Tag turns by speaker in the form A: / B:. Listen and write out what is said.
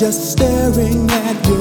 A: just staring at you.